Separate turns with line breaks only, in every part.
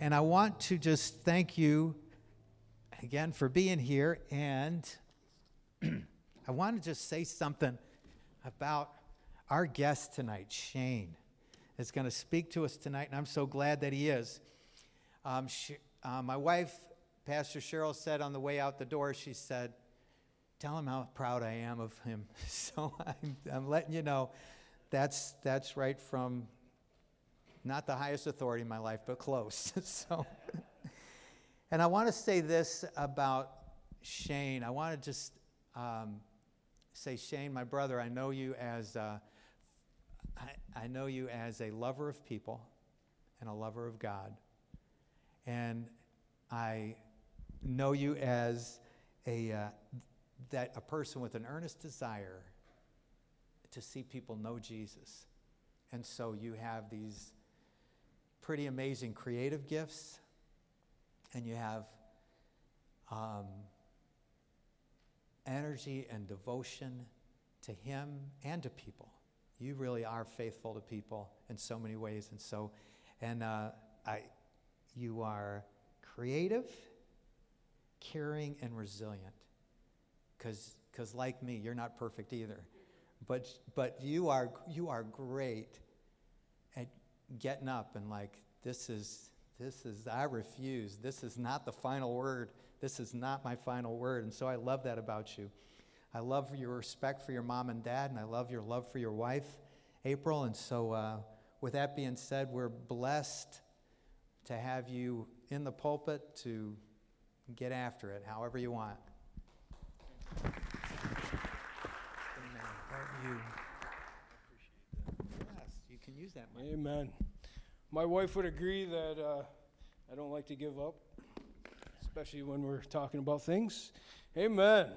And I want to just thank you again for being here. And I want to just say something about our guest tonight, Shane, is going to speak to us tonight. And I'm so glad that he is. Um, she, uh, my wife, Pastor Cheryl, said on the way out the door, she said, Tell him how proud I am of him. So I'm, I'm letting you know that's, that's right from not the highest authority in my life, but close. so, and I want to say this about Shane. I want to just um, say, Shane, my brother, I know you as uh, I, I know you as a lover of people and a lover of God, and I know you as a uh, that a person with an earnest desire to see people know Jesus. And so you have these pretty amazing creative gifts, and you have um, energy and devotion to Him and to people. You really are faithful to people in so many ways, and so, and uh, I, you are creative, caring, and resilient. Because, because like me, you're not perfect either, but but you are you are great getting up and like, this is, this is, I refuse. This is not the final word. This is not my final word. And so I love that about you. I love your respect for your mom and dad, and I love your love for your wife, April. And so, uh, with that being said, we're blessed to have you in the pulpit to get after it however you want. Amen. You.
You use that. Mic. Amen. My wife would agree that uh, I don't like to give up, especially when we're talking about things. Amen.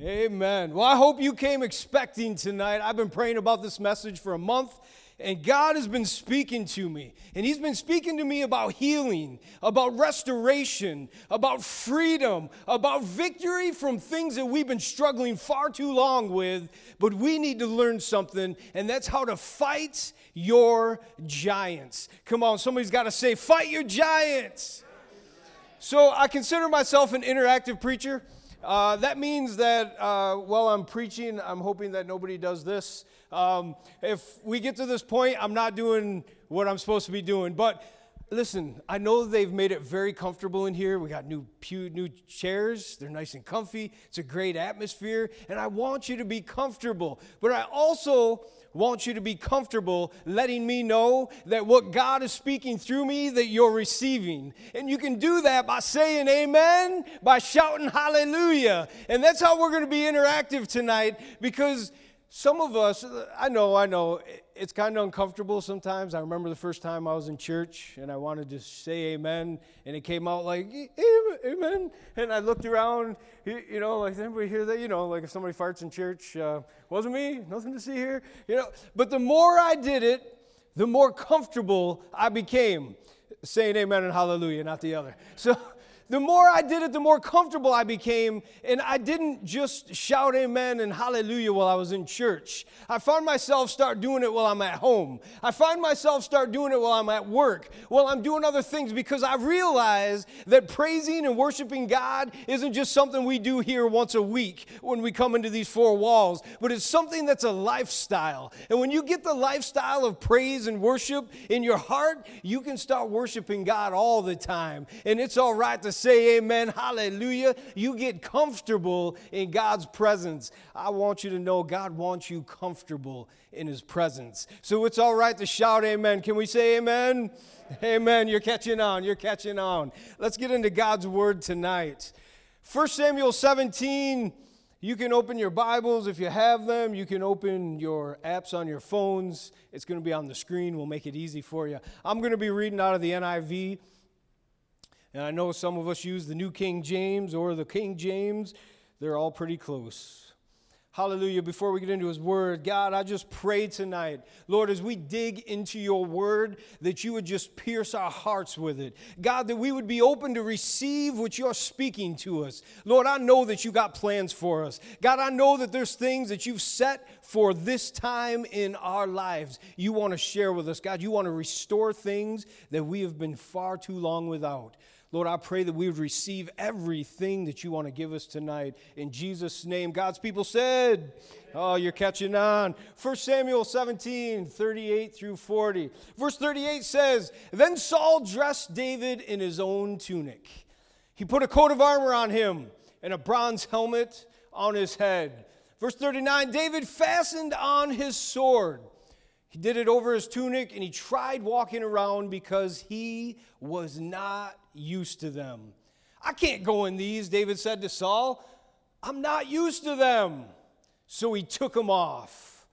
Amen. Well, I hope you came expecting tonight. I've been praying about this message for a month, and God has been speaking to me. And He's been speaking to me about healing, about restoration, about freedom, about victory from things that we've been struggling far too long with. But we need to learn something, and that's how to fight your giants. Come on, somebody's got to say, Fight your giants. So I consider myself an interactive preacher. Uh, that means that uh, while I'm preaching, I'm hoping that nobody does this. Um, if we get to this point, I'm not doing what I'm supposed to be doing. But listen, I know they've made it very comfortable in here. We got new pew, new chairs. They're nice and comfy. It's a great atmosphere, and I want you to be comfortable. But I also want you to be comfortable letting me know that what God is speaking through me that you're receiving. And you can do that by saying amen, by shouting hallelujah. And that's how we're going to be interactive tonight because some of us, I know, I know, it's kind of uncomfortable sometimes. I remember the first time I was in church and I wanted to say amen, and it came out like amen. And I looked around, you know, like, anybody hear that? You know, like if somebody farts in church, uh, wasn't me, nothing to see here, you know. But the more I did it, the more comfortable I became saying amen and hallelujah, not the other. So, the more I did it, the more comfortable I became. And I didn't just shout amen and hallelujah while I was in church. I found myself start doing it while I'm at home. I find myself start doing it while I'm at work, while I'm doing other things, because I realize that praising and worshiping God isn't just something we do here once a week when we come into these four walls, but it's something that's a lifestyle. And when you get the lifestyle of praise and worship in your heart, you can start worshiping God all the time. And it's all right to say amen, hallelujah. You get comfortable in God's presence. I want you to know God wants you comfortable in His presence. So it's all right to shout amen. Can we say amen? Amen. You're catching on. You're catching on. Let's get into God's word tonight. 1 Samuel 17. You can open your Bibles if you have them. You can open your apps on your phones. It's going to be on the screen. We'll make it easy for you. I'm going to be reading out of the NIV. And I know some of us use the New King James or the King James, they're all pretty close. Hallelujah. Before we get into his word, God, I just pray tonight, Lord, as we dig into your word, that you would just pierce our hearts with it. God, that we would be open to receive what you're speaking to us. Lord, I know that you got plans for us. God, I know that there's things that you've set for this time in our lives you want to share with us. God, you want to restore things that we have been far too long without. Lord, I pray that we would receive everything that you want to give us tonight. In Jesus' name, God's people said, Oh, you're catching on. 1 Samuel 17, 38 through 40. Verse 38 says, Then Saul dressed David in his own tunic. He put a coat of armor on him and a bronze helmet on his head. Verse 39 David fastened on his sword. He did it over his tunic and he tried walking around because he was not used to them. I can't go in these, David said to Saul. I'm not used to them. So he took them off.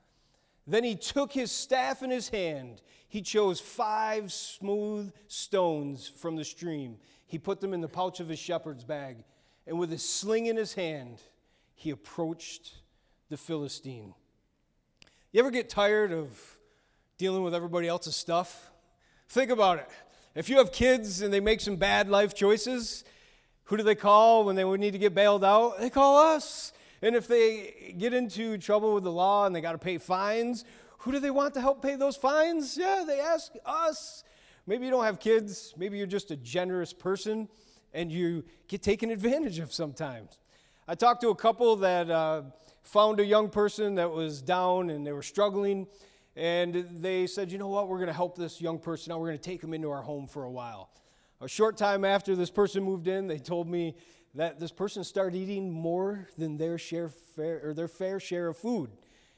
Then he took his staff in his hand. He chose five smooth stones from the stream. He put them in the pouch of his shepherd's bag. And with his sling in his hand, he approached the Philistine. You ever get tired of dealing with everybody else's stuff? Think about it. If you have kids and they make some bad life choices, who do they call when they would need to get bailed out? They call us. And if they get into trouble with the law and they got to pay fines, who do they want to help pay those fines? Yeah, they ask us. Maybe you don't have kids. Maybe you're just a generous person and you get taken advantage of sometimes. I talked to a couple that uh, found a young person that was down and they were struggling and they said, you know what, we're going to help this young person out. We're going to take him into our home for a while. A short time after this person moved in, they told me that this person started eating more than their share fair, or their fair share of food.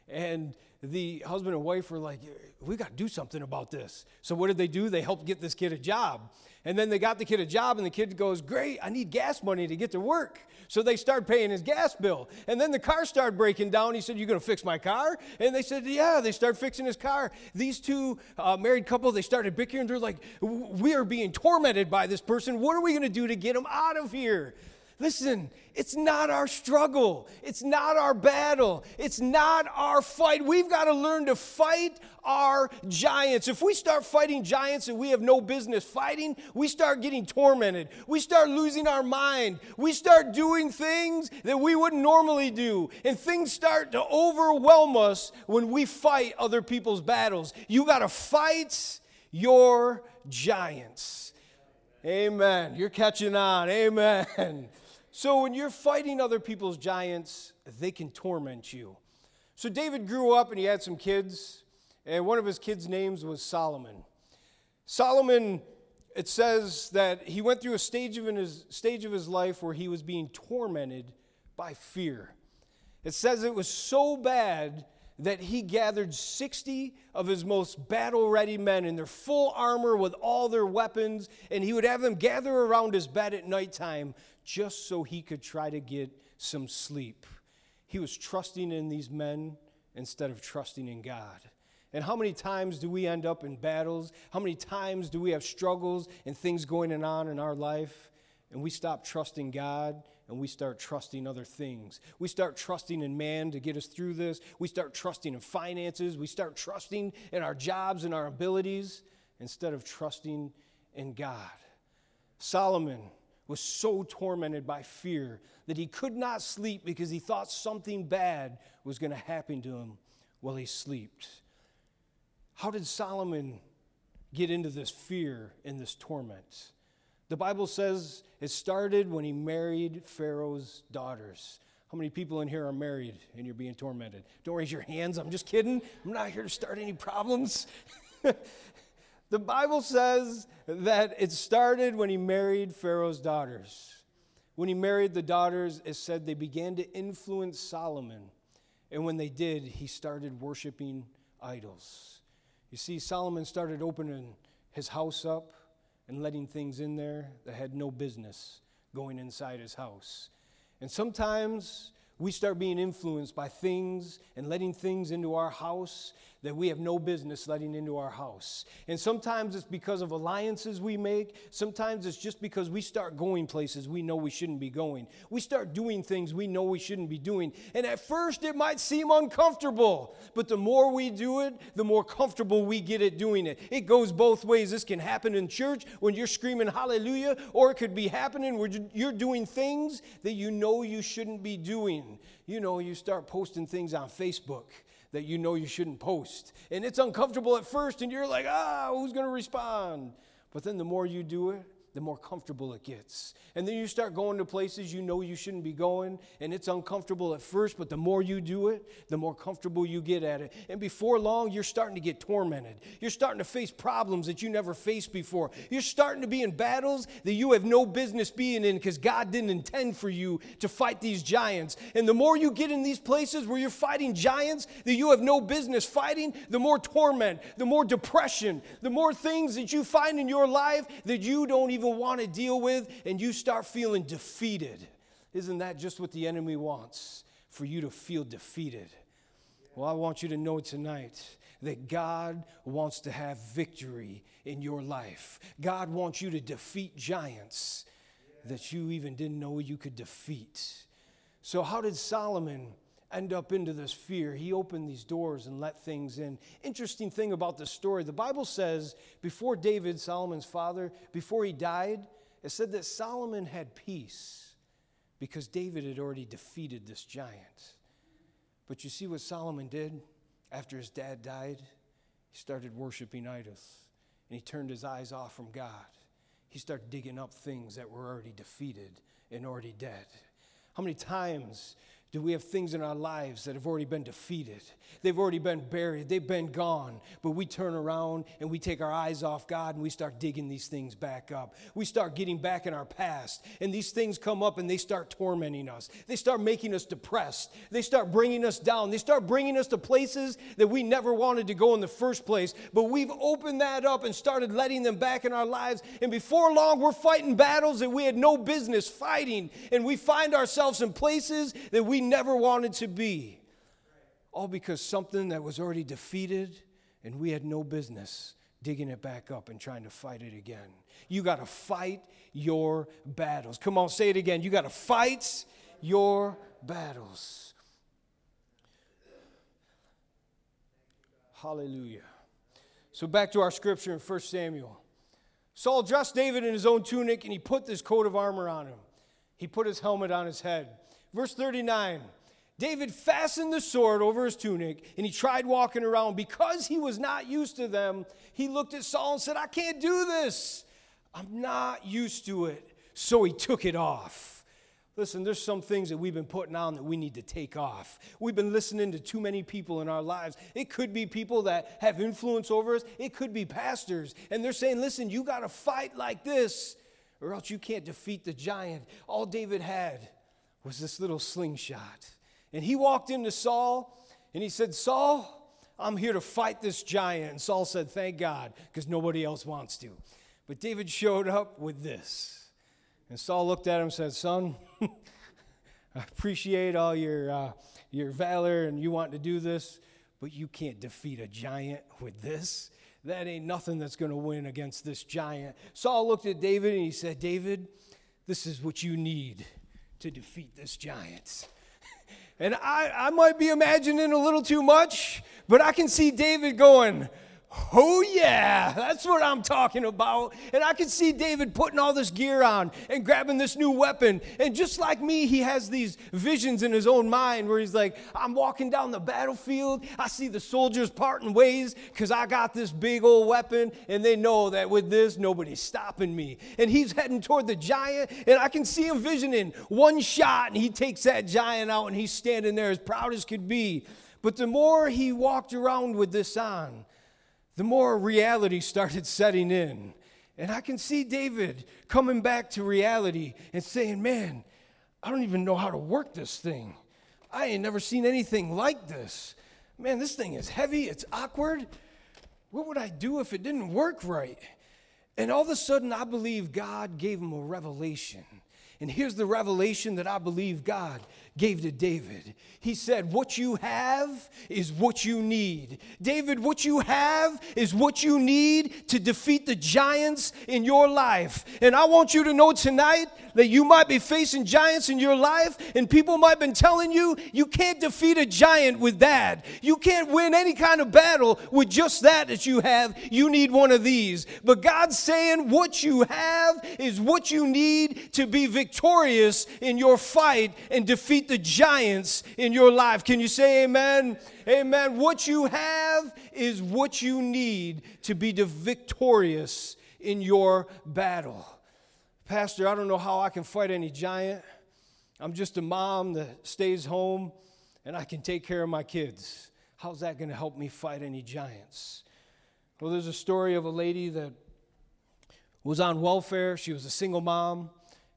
And the husband and wife were like, we got to do something about this. So what did they do? They helped get this kid a job. And then they got the kid a job, and the kid goes, Great, I need gas money to get to work. So they start paying his gas bill. And then the car started breaking down. He said, You're going to fix my car? And they said, Yeah, they start fixing his car. These two uh, married couple, they started bickering. They're like, We are being tormented by this person. What are we going to do to get him out of here? Listen, it's not our struggle. It's not our battle. It's not our fight. We've got to learn to fight our giants. If we start fighting giants that we have no business fighting, we start getting tormented. We start losing our mind. We start doing things that we wouldn't normally do. And things start to overwhelm us when we fight other people's battles. You got to fight your giants. Amen. You're catching on. Amen. So when you're fighting other people's giants, they can torment you. So David grew up and he had some kids, and one of his kids' names was Solomon. Solomon, it says that he went through a stage of, his, stage of his life where he was being tormented by fear. It says it was so bad that he gathered 60 of his most battle ready men in their full armor with all their weapons, and he would have them gather around his bed at nighttime just so he could try to get some sleep. He was trusting in these men instead of trusting in God. And how many times do we end up in battles? How many times do we have struggles and things going on in our life? And we stop trusting God and we start trusting other things. We start trusting in man to get us through this. We start trusting in finances. We start trusting in our jobs and our abilities instead of trusting in God. Solomon was so tormented by fear that he could not sleep because he thought something bad was going to happen to him while he slept. How did Solomon get into this fear and this torment? The Bible says it started when he married Pharaoh's daughters. How many people in here are married and you're being tormented? Don't raise your hands. I'm just kidding. I'm not here to start any problems. The Bible says that it started when he married Pharaoh's daughters. When he married the daughters, it said they began to influence Solomon. And when they did, he started worshiping idols. You see, Solomon started opening his house up and letting things in there that had no business going inside his house. And sometimes we start being influenced by things and letting things into our house that we have no business letting into our house. And sometimes it's because of alliances we make. Sometimes it's just because we start going places we know we shouldn't be going. We start doing things we know we shouldn't be doing. And at first it might seem uncomfortable, but the more we do it, the more comfortable we get at doing it. It goes both ways. This can happen in church when you're screaming hallelujah, or it could be happening where you're doing things that you know you shouldn't be doing. You know, you start posting things on Facebook that you know you shouldn't post. And it's uncomfortable at first, and you're like, ah, who's going to respond? But then the more you do it, the more comfortable it gets. And then you start going to places you know you shouldn't be going, and it's uncomfortable at first, but the more you do it, the more comfortable you get at it. And before long, you're starting to get tormented. You're starting to face problems that you never faced before. You're starting to be in battles that you have no business being in because God didn't intend for you to fight these giants. And the more you get in these places where you're fighting giants that you have no business fighting, the more torment, the more depression, the more things that you find in your life that you don't even even want to deal with, and you start feeling defeated. Isn't that just what the enemy wants? For you to feel defeated. Well, I want you to know tonight that God wants to have victory in your life. God wants you to defeat giants that you even didn't know you could defeat. So, how did Solomon? End up into this fear. He opened these doors and let things in. Interesting thing about this story the Bible says before David, Solomon's father, before he died, it said that Solomon had peace because David had already defeated this giant. But you see what Solomon did after his dad died? He started worshiping idols and he turned his eyes off from God. He started digging up things that were already defeated and already dead. How many times do we have things in our lives that have already been defeated? They've already been buried, they've been gone. But we turn around and we take our eyes off God and we start digging these things back up. We start getting back in our past, and these things come up and they start tormenting us. They start making us depressed. They start bringing us down. They start bringing us to places that we never wanted to go in the first place. But we've opened that up and started letting them back in our lives. And before long, we're fighting battles that we had no business fighting. And we find ourselves in places that never wanted to be. All because something that was already defeated and we had no business digging it back up and trying to fight it again. You got to fight your battles. Come on, say it again. You got to fight your battles. Hallelujah. So back to our scripture in 1 Samuel. Saul dressed David in his own tunic and he put this coat of armor on him. He put his helmet on his head. Verse 39 David fastened the sword over his tunic and he tried walking around. Because he was not used to them, he looked at Saul and said, I can't do this. I'm not used to it. So he took it off. Listen, there's some things that we've been putting on that we need to take off. We've been listening to too many people in our lives. It could be people that have influence over us, it could be pastors. And they're saying, listen, you got to fight like this, or else you can't defeat the giant. All David had was this little slingshot. And he walked into Saul and he said, Saul, I'm here to fight this giant. And Saul said, Thank God, because nobody else wants to. But David showed up with this. And Saul looked at him and said, Son, I appreciate all your, uh, your valor and you want to do this, but you can't defeat a giant with this. That ain't nothing that's going to win against this giant. Saul looked at David and he said, David, this is what you need to defeat this giant. And I, I might be imagining a little too much, but I can see David going, Oh, yeah, that's what I'm talking about. And I can see David putting all this gear on and grabbing this new weapon. And just like me, he has these visions in his own mind where he's like, I'm walking down the battlefield. I see the soldiers parting ways because I got this big old weapon. And they know that with this, nobody's stopping me. And he's heading toward the giant. And I can see him visioning one shot, and he takes that giant out, and he's standing there as proud as could be. But the more he walked around with this on, the more reality started setting in. And I can see David coming back to reality and saying, Man, I don't even know how to work this thing. I ain't never seen anything like this. Man, this thing is heavy, it's awkward. What would I do if it didn't work right? And all of a sudden, I believe God gave him a revelation. And here's the revelation that I believe God gave to David. He said, What you have is what you need. David, what you have is what you need to defeat the giants in your life. And I want you to know tonight that you might be facing giants in your life, and people might have been telling you you can't defeat a giant with that. You can't win any kind of battle with just that that you have. You need one of these. But God's saying what you have is what you need to be victorious in your fight and defeat the giants in your life. Can you say amen? Amen. What you have is what you need to be victorious in your battle. Pastor, I don't know how I can fight any giant. I'm just a mom that stays home and I can take care of my kids. How's that going to help me fight any giants? Well, there's a story of a lady that was on welfare. She was a single mom.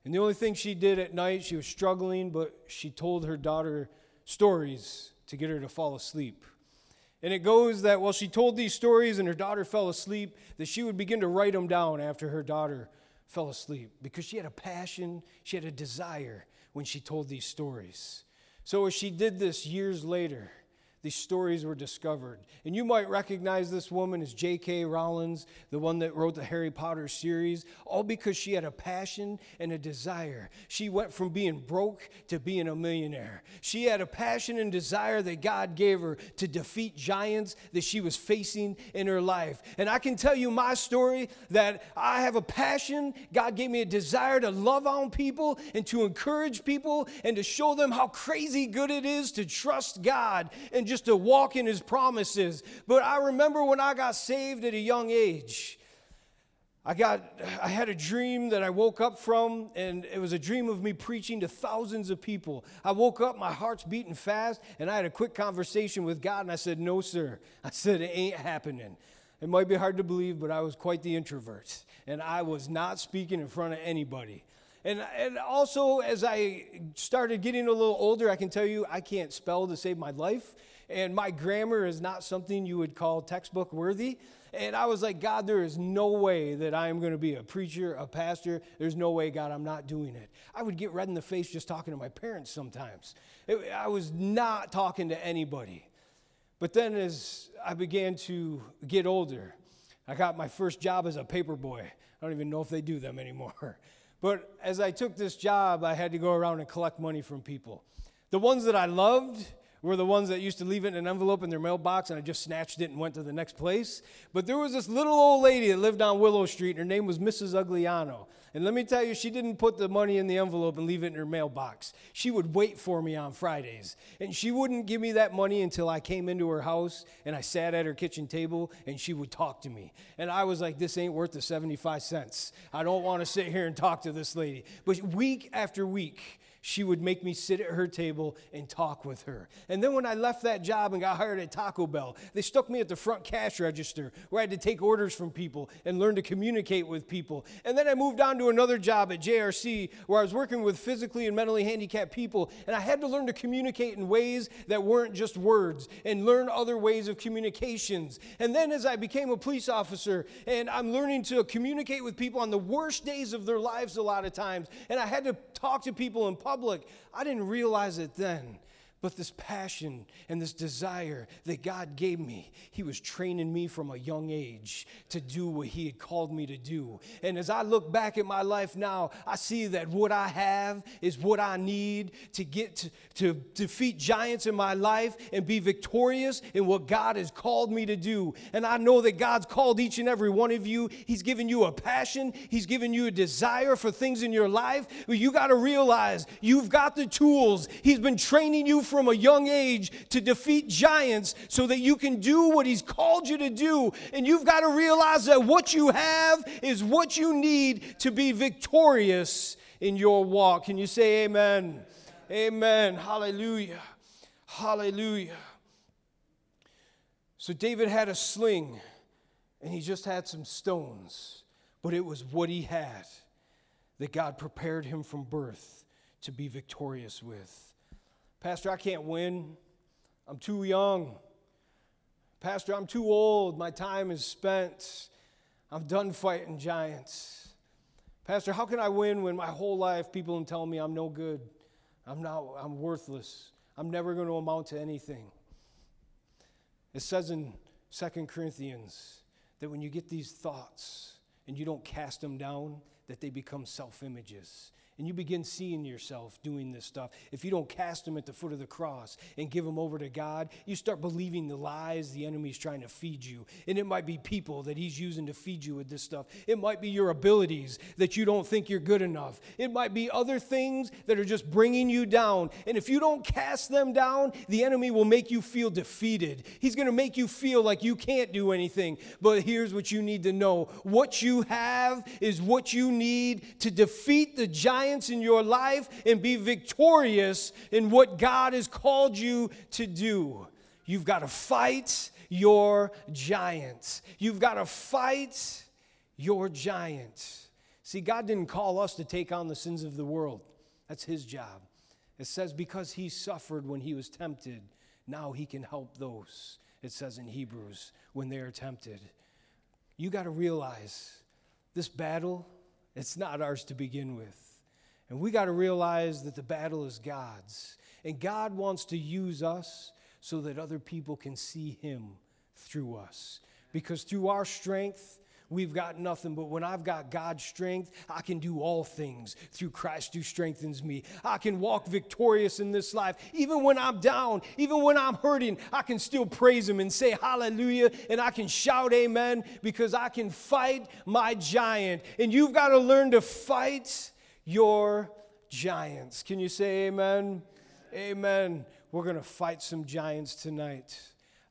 And the only thing she did at night, she was struggling, but she told her daughter stories to get her to fall asleep. And it goes that while she told these stories and her daughter fell asleep, that she would begin to write them down after her daughter fell asleep because she had a passion, she had a desire when she told these stories. So as she did this years later, these stories were discovered. And you might recognize this woman as J.K. Rowling's, the one that wrote the Harry Potter series, all because she had a passion and a desire. She went from being broke to being a millionaire. She had a passion and desire that God gave her to defeat giants that she was facing in her life. And I can tell you my story that I have a passion. God gave me a desire to love on people and to encourage people and to show them how crazy good it is to trust God and just to walk in his promises. But I remember when I got saved at a young age. I got I had a dream that I woke up from and it was a dream of me preaching to thousands of people. I woke up, my heart's beating fast, and I had a quick conversation with God and I said, "No, sir." I said, "It ain't happening." It might be hard to believe, but I was quite the introvert and I was not speaking in front of anybody. And, and also, as I started getting a little older, I can tell you I can't spell to save my life and my grammar is not something you would call textbook worthy. And I was like, God, there is no way that I am going to be a preacher, a pastor. There's no way, God, I'm not doing it. I would get red in the face just talking to my parents sometimes. It, I was not talking to anybody. But then as I began to get older, I got my first job as a paper boy. I don't even know if they do them anymore. But as I took this job, I had to go around and collect money from people. The ones that I loved, were the ones that used to leave it in an envelope in their mailbox and I just snatched it and went to the next place. But there was this little old lady that lived on Willow Street and her name was Mrs. Ugliano. And let me tell you, she didn't put the money in the envelope and leave it in her mailbox. She would wait for me on Fridays. And she wouldn't give me that money until I came into her house and I sat at her kitchen table and she would talk to me. And I was like, this ain't worth the 75 cents. I don't want to sit here and talk to this lady. But week after week, she would make me sit at her table and talk with her. And then when I left that job and got hired at Taco Bell, they stuck me at the front cash register where I had to take orders from people and learn to communicate with people. And then I moved on to another job at JRC where I was working with physically and mentally handicapped people. And I had to learn to communicate in ways that weren't just words and learn other ways of communications. And then as I became a police officer and I'm learning to communicate with people on the worst days of their lives a lot of times, and I had to talk to people in public. I didn't realize it then. But this passion and this desire that God gave me, He was training me from a young age to do what He had called me to do. And as I look back at my life now, I see that what I have is what I need to get to, to defeat giants in my life and be victorious in what God has called me to do. And I know that God's called each and every one of you. He's given you a passion, He's given you a desire for things in your life. But you got to realize you've got the tools, He's been training you from a young age to defeat giants so that you can do what He's called you to do. And you've got to realize that what you have is what you need to be victorious in your walk. Can you say amen? Amen. Hallelujah. Hallelujah. So David had a sling and he just had some stones, but it was what he had that God prepared him from birth to be victorious with. Pastor, I can't win. I'm too young. Pastor, I'm too old. My time is spent. I'm done fighting giants. Pastor, how can I win when my whole life people are telling me I'm no good? I'm not I'm worthless. I'm never going to amount to anything. It says in 2 Corinthians that when you get these thoughts and you don't cast them down, that they become self-images and you begin seeing yourself doing this stuff, if you don't cast them at the foot of the cross and give them over to God, you start believing the lies the enemy's trying to feed you. And it might be people that he's using to feed you with this stuff. It might be your abilities that you don't think you're good enough. It might be other things that are just bringing you down. And if you don't cast them down, the enemy will make you feel defeated. He's going to make you feel like you can't do anything. But here's what you need to know what you have is what you need to defeat the giant giants in your life and be victorious in what God has called you to do. You've got to fight your giants. You've got to fight your giants. See, God didn't call us to take on the sins of the world, that's His job. It says, because He suffered when He was tempted, now He can help those, it says in Hebrews, when they are tempted. You got to realize this battle, it's not ours to begin with. And we got to realize that the battle is God's. And God wants to use us so that other people can see Him through us. Because through our strength, we've got nothing. But when I've got God's strength, I can do all things through Christ who strengthens me. I can walk victorious in this life. Even when I'm down, even when I'm hurting, I can still praise Him and say hallelujah. And I can shout amen because I can fight my giant. And you've got to learn to fight your giants. Can you say amen? Amen. We're going to fight some giants tonight.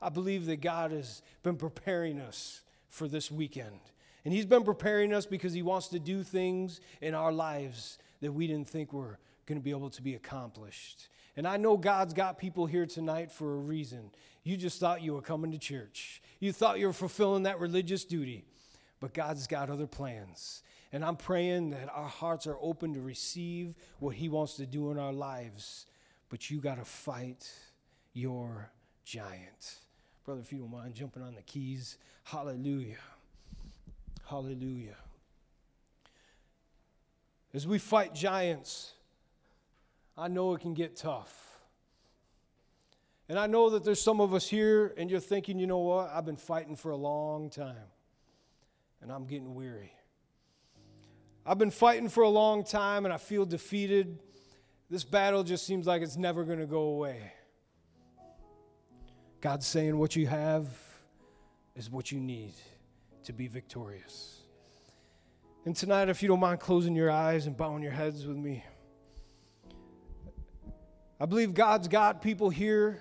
I believe that God has been preparing us for this weekend. And He's been preparing us because He wants to do things in our lives that we didn't think were going to be able to be accomplished. And I know God's got people here tonight for a reason. You just thought you were coming to church, you thought you were fulfilling that religious duty, but God's got other plans. And I'm praying that our hearts are open to receive what He wants to do in our lives. But you got to fight your giant. Brother, if you don't mind jumping on the keys, hallelujah. Hallelujah. As we fight giants, I know it can get tough. And I know that there's some of us here, and you're thinking, you know what? I've been fighting for a long time, and I'm getting weary. I've been fighting for a long time and I feel defeated. This battle just seems like it's never going to go away. God's saying what you have is what you need to be victorious. And tonight, if you don't mind closing your eyes and bowing your heads with me, I believe God's got people here,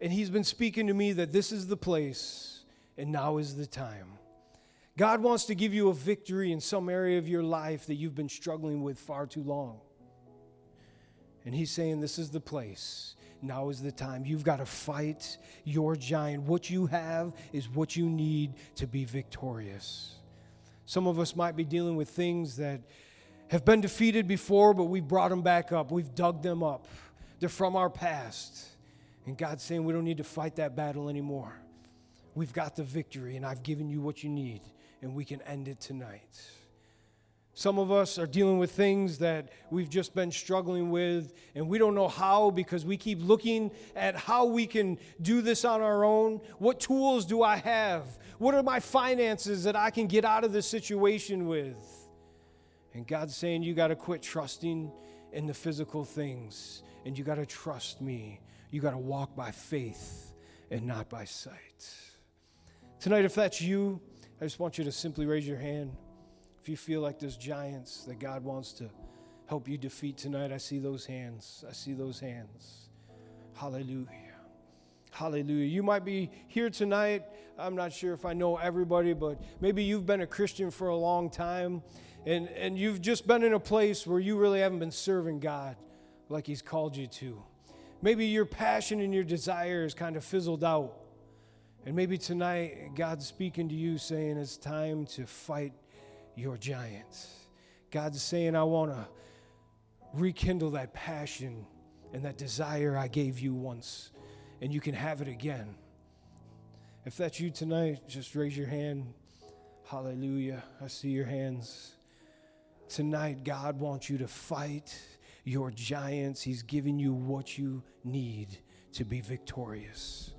and He's been speaking to me that this is the place and now is the time. God wants to give you a victory in some area of your life that you've been struggling with far too long. And He's saying, This is the place. Now is the time. You've got to fight your giant. What you have is what you need to be victorious. Some of us might be dealing with things that have been defeated before, but we've brought them back up. We've dug them up. They're from our past. And God's saying we don't need to fight that battle anymore. We've got the victory, and I've given you what you need and we can end it tonight. Some of us are dealing with things that we've just been struggling with, and we don't know how because we keep looking at how we can do this on our own. What tools do I have? What are my finances that I can get out of this situation with? And God's saying, You got to quit trusting in the physical things, and you got to trust me. You got to walk by faith and not by sight. Tonight, if that's you, I just want you to simply raise your hand. If you feel like there's giants that God wants to help you defeat tonight, I see those hands. I see those hands. Hallelujah. Hallelujah. You might be here tonight. I'm not sure if I know everybody, but maybe you've been a Christian for a long time and, and you've just been in a place where you really haven't been serving God like He's called you to. Maybe your passion and your desire is kind of fizzled out. And maybe tonight, God's speaking to you saying it's time to fight your giants. God's saying, I want to rekindle that passion and that desire I gave you once, and you can have it again. If that's you tonight, just raise your hand. Hallelujah. I see your hands. Tonight, God wants you to fight your giants. He's giving you what you need to be victorious.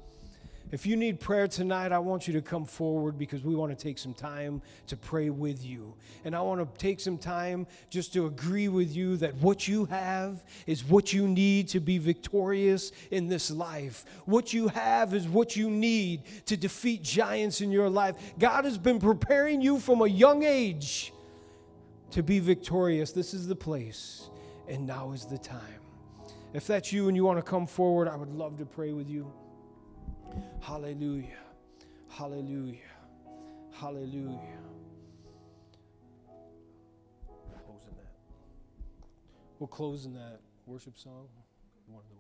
If you need prayer tonight, I want you to come forward because we want to take some time to pray with you. And I want to take some time just to agree with you that what you have is what you need to be victorious in this life. What you have is what you need to defeat giants in your life. God has been preparing you from a young age to be victorious. This is the place, and now is the time. If that's you and you want to come forward, I would love to pray with you. Hallelujah. Hallelujah. Hallelujah. Closing that. We're closing that worship song. One of the